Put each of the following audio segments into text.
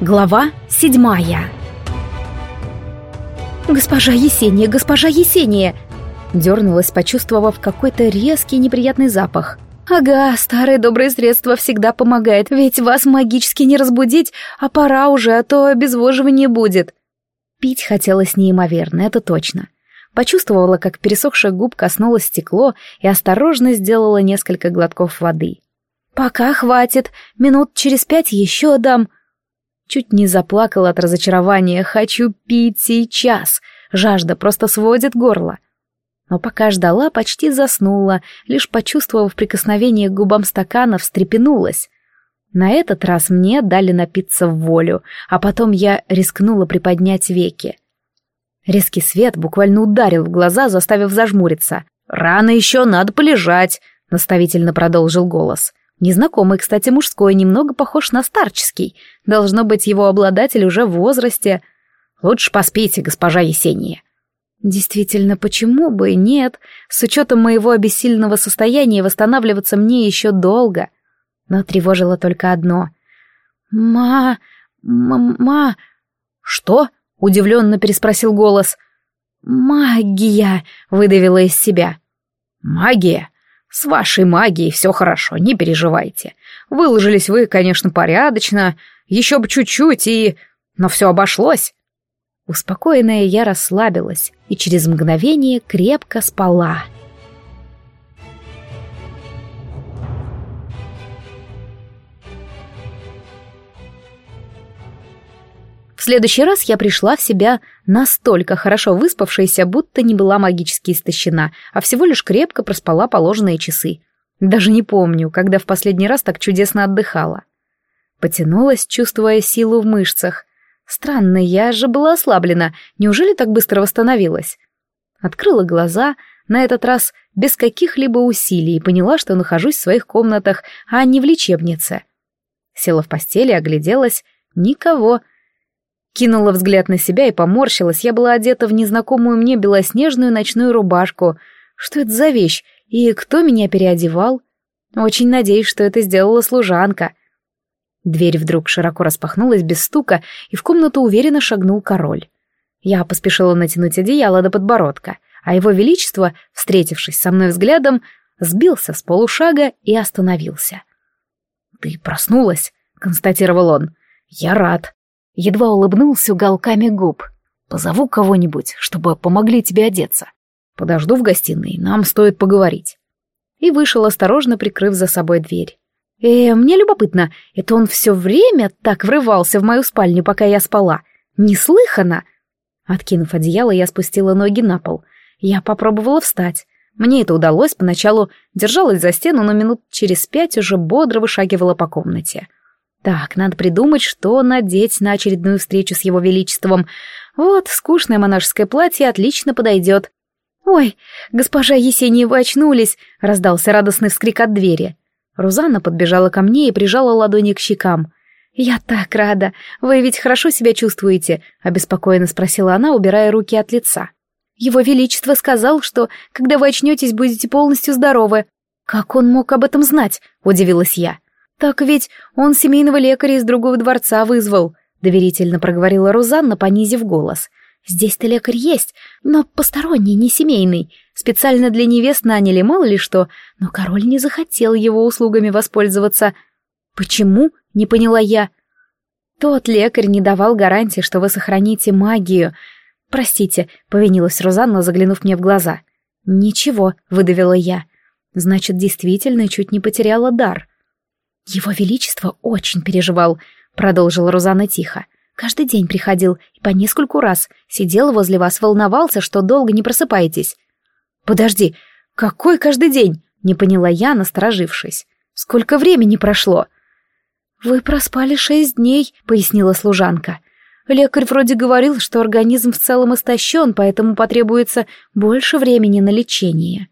Глава седьмая «Госпожа Есения, госпожа Есения!» Дернулась, почувствовав какой-то резкий неприятный запах. «Ага, старое доброе средство всегда помогает, ведь вас магически не разбудить, а пора уже, а то обезвоживание будет». Пить хотелось неимоверно, это точно. Почувствовала, как пересохшая губ коснулось стекло и осторожно сделала несколько глотков воды. «Пока хватит, минут через пять еще дам», Чуть не заплакала от разочарования. Хочу пить сейчас. Жажда просто сводит горло. Но пока ждала, почти заснула, лишь почувствовав прикосновение к губам стакана, встрепенулась. На этот раз мне дали напиться в волю, а потом я рискнула приподнять веки. Резкий свет буквально ударил в глаза, заставив зажмуриться. «Рано еще, надо полежать», — наставительно продолжил голос. Незнакомый, кстати, мужской, немного похож на старческий. Должно быть, его обладатель уже в возрасте. Лучше поспите, госпожа Есения. Действительно, почему бы и нет? С учетом моего обессильного состояния восстанавливаться мне еще долго. Но тревожило только одно. «Ма... ма... «Что?» — удивленно переспросил голос. «Магия!» — выдавила из себя. «Магия? С вашей магией все хорошо, не переживайте. Выложились вы, конечно, порядочно, еще бы чуть-чуть и... Но все обошлось. Успокоенная я расслабилась и через мгновение крепко спала. В следующий раз я пришла в себя настолько хорошо выспавшаяся, будто не была магически истощена, а всего лишь крепко проспала положенные часы. Даже не помню, когда в последний раз так чудесно отдыхала. Потянулась, чувствуя силу в мышцах. Странно, я же была ослаблена, неужели так быстро восстановилась? Открыла глаза, на этот раз без каких-либо усилий, и поняла, что нахожусь в своих комнатах, а не в лечебнице. Села в постели, огляделась. Никого. Кинула взгляд на себя и поморщилась. Я была одета в незнакомую мне белоснежную ночную рубашку. Что это за вещь? И кто меня переодевал? Очень надеюсь, что это сделала служанка. Дверь вдруг широко распахнулась без стука, и в комнату уверенно шагнул король. Я поспешила натянуть одеяло до подбородка, а его величество, встретившись со мной взглядом, сбился с полушага и остановился. «Ты проснулась?» — констатировал он. «Я рад». Едва улыбнулся уголками губ. «Позову кого-нибудь, чтобы помогли тебе одеться. Подожду в гостиной, нам стоит поговорить». И вышел, осторожно прикрыв за собой дверь. «Э, мне любопытно, это он все время так врывался в мою спальню, пока я спала? Неслыханно!» Откинув одеяло, я спустила ноги на пол. Я попробовала встать. Мне это удалось, поначалу держалась за стену, но минут через пять уже бодро вышагивала по комнате. Так, надо придумать, что надеть на очередную встречу с его величеством. Вот, скучное монашеское платье отлично подойдет. «Ой, госпожа Есения, вы очнулись!» — раздался радостный вскрик от двери. Рузанна подбежала ко мне и прижала ладони к щекам. «Я так рада! Вы ведь хорошо себя чувствуете?» — обеспокоенно спросила она, убирая руки от лица. «Его Величество сказал, что, когда вы очнетесь, будете полностью здоровы». «Как он мог об этом знать?» — удивилась я. «Так ведь он семейного лекаря из другого дворца вызвал», — доверительно проговорила Рузанна, понизив голос. «Здесь-то лекарь есть, но посторонний, не семейный. Специально для невест наняли, мало ли что, но король не захотел его услугами воспользоваться. Почему?» — не поняла я. «Тот лекарь не давал гарантии, что вы сохраните магию. Простите», — повинилась Рузанна, заглянув мне в глаза. «Ничего», — выдавила я. «Значит, действительно чуть не потеряла дар». «Его Величество очень переживал», — продолжила Розанна тихо. «Каждый день приходил и по нескольку раз сидел возле вас, волновался, что долго не просыпаетесь». «Подожди, какой каждый день?» — не поняла я, насторожившись. «Сколько времени прошло?» «Вы проспали шесть дней», — пояснила служанка. «Лекарь вроде говорил, что организм в целом истощен, поэтому потребуется больше времени на лечение».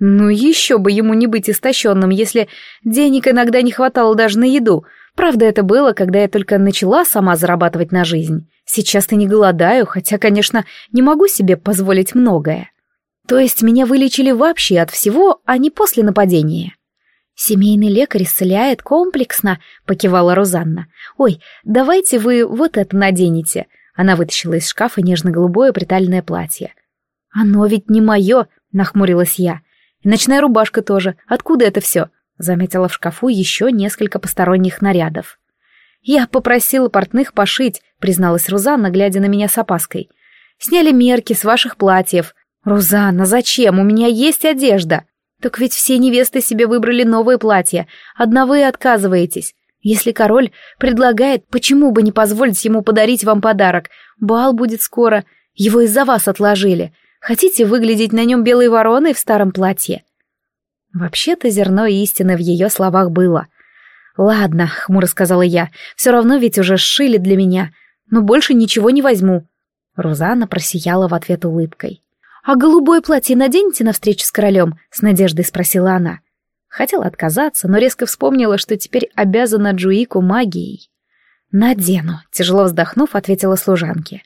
Ну еще бы ему не быть истощенным, если денег иногда не хватало даже на еду. Правда, это было, когда я только начала сама зарабатывать на жизнь. Сейчас-то не голодаю, хотя, конечно, не могу себе позволить многое. То есть меня вылечили вообще от всего, а не после нападения. «Семейный лекарь исцеляет комплексно», — покивала Розанна. «Ой, давайте вы вот это наденете». Она вытащила из шкафа нежно-голубое приталенное платье. «Оно ведь не мое», — нахмурилась я. «И ночная рубашка тоже. Откуда это все?» Заметила в шкафу еще несколько посторонних нарядов. «Я попросила портных пошить», — призналась Рузанна, глядя на меня с опаской. «Сняли мерки с ваших платьев». «Рузанна, зачем? У меня есть одежда». Так ведь все невесты себе выбрали новые платья, одна вы отказываетесь. Если король предлагает, почему бы не позволить ему подарить вам подарок? Бал будет скоро, его из-за вас отложили. Хотите выглядеть на нем белой вороной в старом платье?» Вообще-то зерно истины в ее словах было. «Ладно», — хмуро сказала я, — «все равно ведь уже сшили для меня, но больше ничего не возьму». Рузанна просияла в ответ улыбкой. «А голубое платье наденете на встречу с королем?» — с надеждой спросила она. Хотела отказаться, но резко вспомнила, что теперь обязана Джуику магией. «Надену», — тяжело вздохнув, ответила служанке.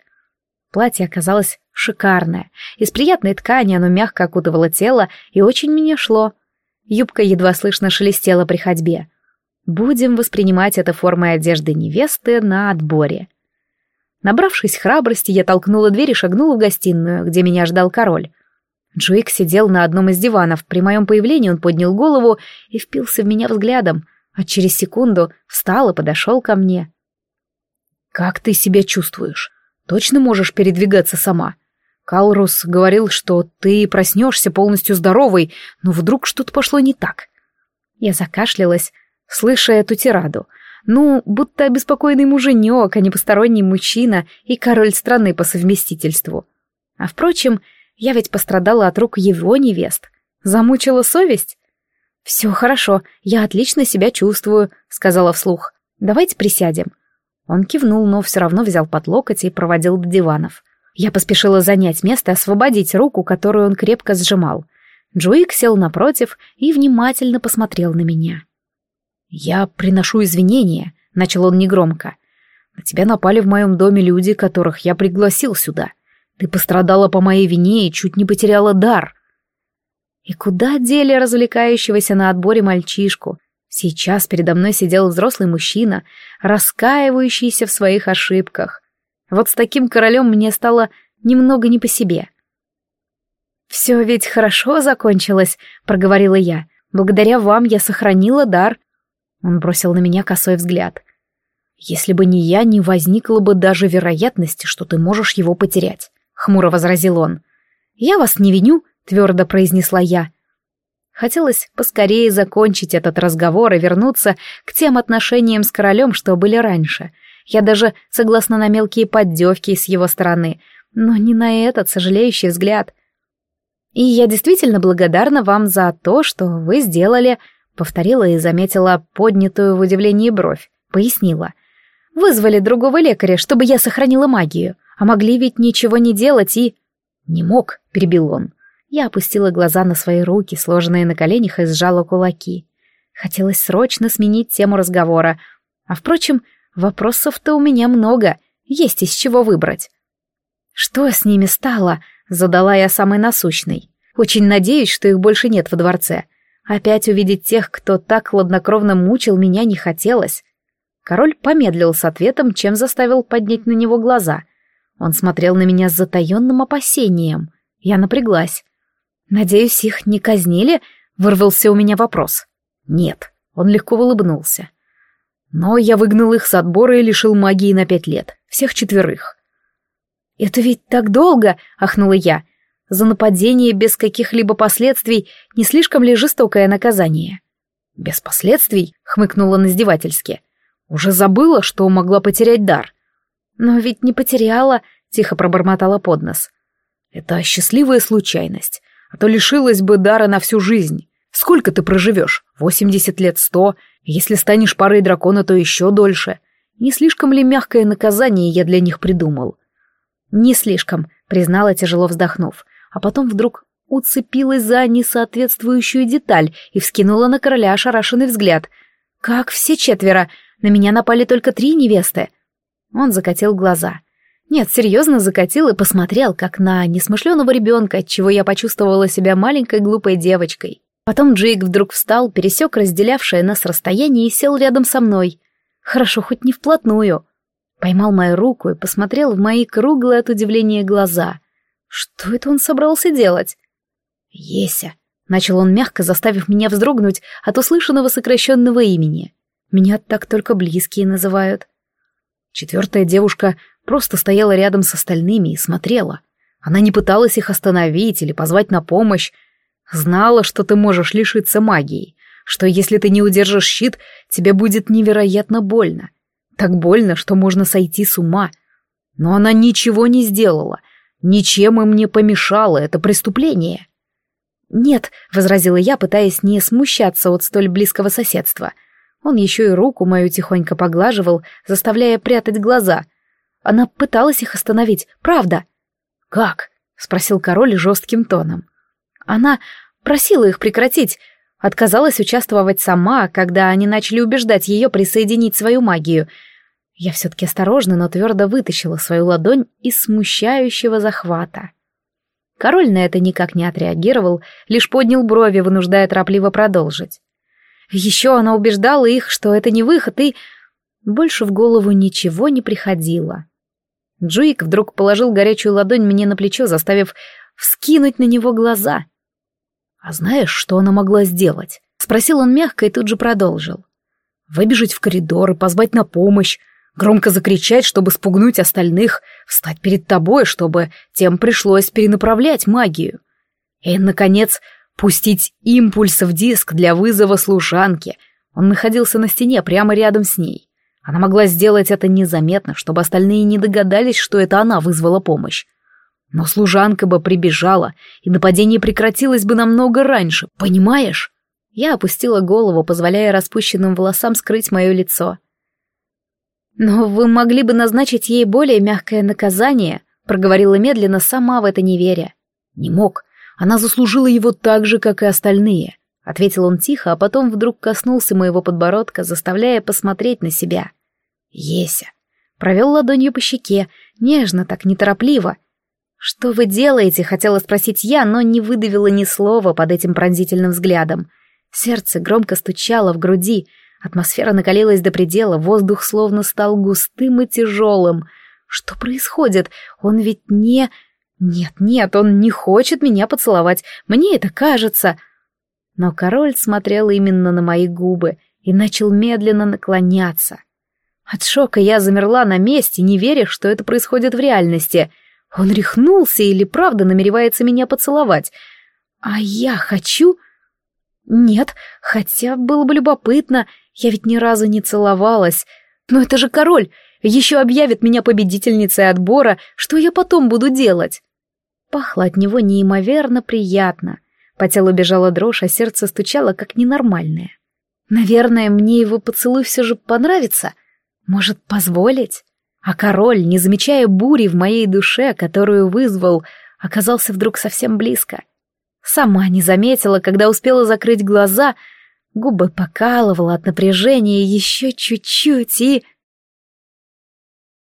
Платье оказалось шикарное. Из приятной ткани оно мягко окутывало тело и очень мне шло. Юбка едва слышно шелестела при ходьбе. Будем воспринимать это формой одежды невесты на отборе. Набравшись храбрости, я толкнула дверь и шагнула в гостиную, где меня ждал король. Джуик сидел на одном из диванов. При моем появлении он поднял голову и впился в меня взглядом, а через секунду встал и подошел ко мне. «Как ты себя чувствуешь? Точно можешь передвигаться сама?» Калрус говорил, что ты проснешься полностью здоровой, но вдруг что-то пошло не так. Я закашлялась, слыша эту тираду, ну, будто обеспокоенный муженек, а не посторонний мужчина и король страны по совместительству. А впрочем, я ведь пострадала от рук его невест. Замучила совесть? «Все хорошо, я отлично себя чувствую», — сказала вслух. «Давайте присядем». Он кивнул, но все равно взял под локоть и проводил до диванов. Я поспешила занять место и освободить руку, которую он крепко сжимал. Джуик сел напротив и внимательно посмотрел на меня. «Я приношу извинения», — начал он негромко. «На тебя напали в моем доме люди, которых я пригласил сюда. Ты пострадала по моей вине и чуть не потеряла дар». И куда дели развлекающегося на отборе мальчишку? Сейчас передо мной сидел взрослый мужчина, раскаивающийся в своих ошибках. Вот с таким королем мне стало немного не по себе. «Все ведь хорошо закончилось», — проговорила я. «Благодаря вам я сохранила дар, он бросил на меня косой взгляд. «Если бы не я, не возникло бы даже вероятности, что ты можешь его потерять», — хмуро возразил он. «Я вас не виню», — твердо произнесла я. Хотелось поскорее закончить этот разговор и вернуться к тем отношениям с королем, что были раньше. Я даже согласна на мелкие поддевки с его стороны, но не на этот сожалеющий взгляд. И я действительно благодарна вам за то, что вы сделали, Повторила и заметила поднятую в удивлении бровь. Пояснила. «Вызвали другого лекаря, чтобы я сохранила магию. А могли ведь ничего не делать и...» «Не мог», — перебил он. Я опустила глаза на свои руки, сложенные на коленях, и сжала кулаки. Хотелось срочно сменить тему разговора. А впрочем, вопросов-то у меня много, есть из чего выбрать. «Что с ними стало?» — задала я самый насущный. «Очень надеюсь, что их больше нет во дворце. Опять увидеть тех, кто так хладнокровно мучил меня, не хотелось. Король помедлил с ответом, чем заставил поднять на него глаза. Он смотрел на меня с затаенным опасением. Я напряглась. «Надеюсь, их не казнили?» — вырвался у меня вопрос. «Нет», — он легко улыбнулся. «Но я выгнал их с отбора и лишил магии на пять лет. Всех четверых». «Это ведь так долго!» — ахнула я за нападение без каких-либо последствий не слишком ли жестокое наказание? Без последствий, хмыкнула наздевательски. Уже забыла, что могла потерять дар. Но ведь не потеряла, тихо пробормотала под нос. Это счастливая случайность, а то лишилась бы дара на всю жизнь. Сколько ты проживешь? Восемьдесят лет, сто? Если станешь парой дракона, то еще дольше. Не слишком ли мягкое наказание я для них придумал? Не слишком, признала, тяжело вздохнув а потом вдруг уцепилась за несоответствующую деталь и вскинула на короля ошарашенный взгляд. «Как все четверо? На меня напали только три невесты!» Он закатил глаза. Нет, серьезно закатил и посмотрел, как на несмышленого ребенка, отчего я почувствовала себя маленькой глупой девочкой. Потом Джейк вдруг встал, пересек разделявшее нас расстояние и сел рядом со мной. Хорошо, хоть не вплотную. Поймал мою руку и посмотрел в мои круглые от удивления глаза. Что это он собрался делать? «Еся», — начал он мягко, заставив меня вздрогнуть от услышанного сокращенного имени. Меня так только близкие называют. Четвертая девушка просто стояла рядом с остальными и смотрела. Она не пыталась их остановить или позвать на помощь. Знала, что ты можешь лишиться магии, что если ты не удержишь щит, тебе будет невероятно больно. Так больно, что можно сойти с ума. Но она ничего не сделала, ничем им не помешала, это преступление. «Нет», — возразила я, пытаясь не смущаться от столь близкого соседства. Он еще и руку мою тихонько поглаживал, заставляя прятать глаза. Она пыталась их остановить, правда. «Как?» — спросил король жестким тоном. Она просила их прекратить, отказалась участвовать сама, когда они начали убеждать ее присоединить свою магию. Я все-таки осторожно, но твердо вытащила свою ладонь из смущающего захвата. Король на это никак не отреагировал, лишь поднял брови, вынуждая торопливо продолжить. Еще она убеждала их, что это не выход, и... Больше в голову ничего не приходило. Джуик вдруг положил горячую ладонь мне на плечо, заставив вскинуть на него глаза. «А знаешь, что она могла сделать?» — спросил он мягко и тут же продолжил. «Выбежать в коридор и позвать на помощь, громко закричать, чтобы спугнуть остальных, встать перед тобой, чтобы тем пришлось перенаправлять магию. И, наконец, пустить импульс в диск для вызова служанки. Он находился на стене прямо рядом с ней. Она могла сделать это незаметно, чтобы остальные не догадались, что это она вызвала помощь. Но служанка бы прибежала, и нападение прекратилось бы намного раньше, понимаешь? Я опустила голову, позволяя распущенным волосам скрыть мое лицо. «Но вы могли бы назначить ей более мягкое наказание», — проговорила медленно, сама в это не веря. «Не мог. Она заслужила его так же, как и остальные», — ответил он тихо, а потом вдруг коснулся моего подбородка, заставляя посмотреть на себя. «Еся». Провел ладонью по щеке, нежно, так неторопливо. «Что вы делаете?» — хотела спросить я, но не выдавила ни слова под этим пронзительным взглядом. Сердце громко стучало в груди, атмосфера накалилась до предела, воздух словно стал густым и тяжелым. Что происходит? Он ведь не... Нет, нет, он не хочет меня поцеловать, мне это кажется. Но король смотрел именно на мои губы и начал медленно наклоняться. От шока я замерла на месте, не веря, что это происходит в реальности. Он рехнулся или правда намеревается меня поцеловать. А я хочу... Нет, хотя было бы любопытно, я ведь ни разу не целовалась. Но это же король, еще объявит меня победительницей отбора, что я потом буду делать? Пахло от него неимоверно приятно. По телу бежала дрожь, а сердце стучало как ненормальное. Наверное, мне его поцелуй все же понравится. Может, позволить? А король, не замечая бури в моей душе, которую вызвал, оказался вдруг совсем близко. Сама не заметила, когда успела закрыть глаза, губы покалывала от напряжения еще чуть-чуть и...